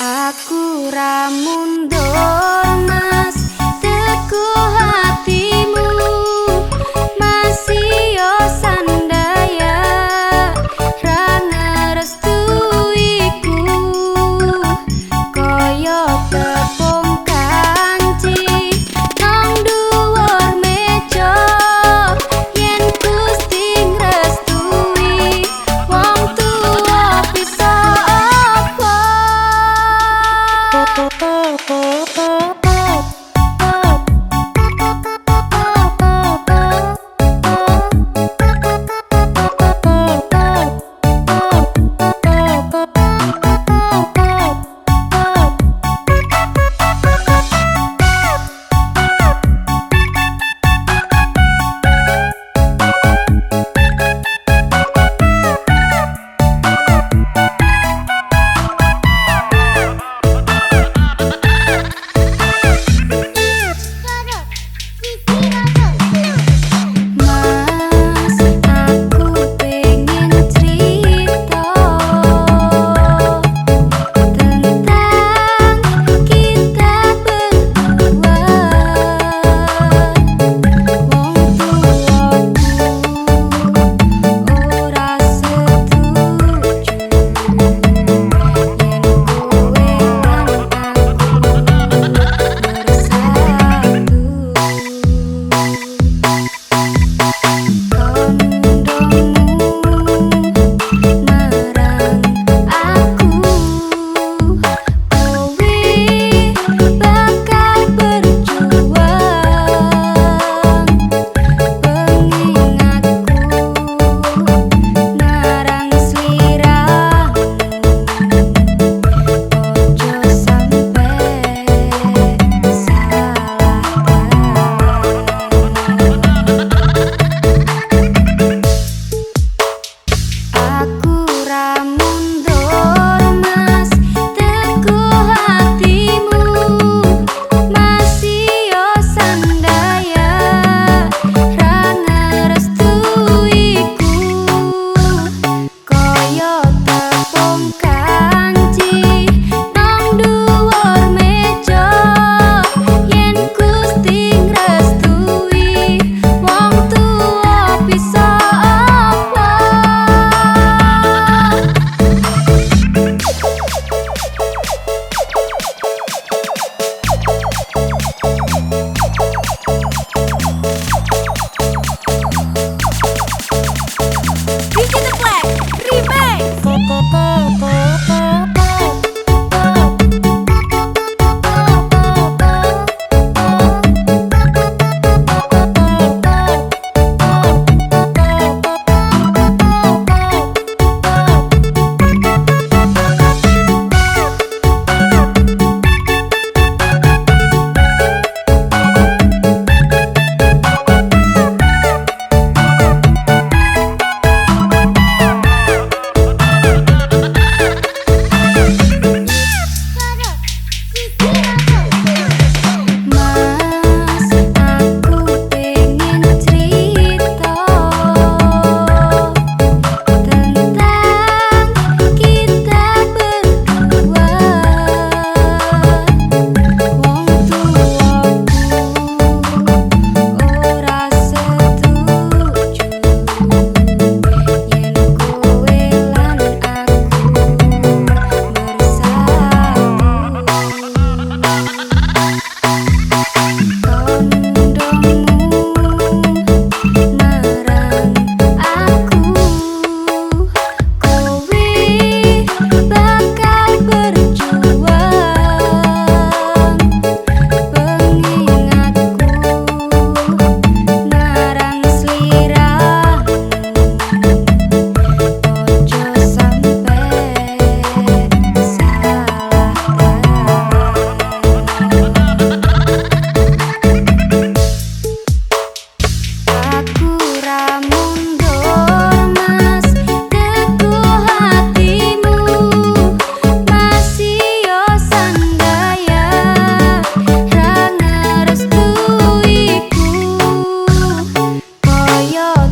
Aku ra mundur ポポポ yo.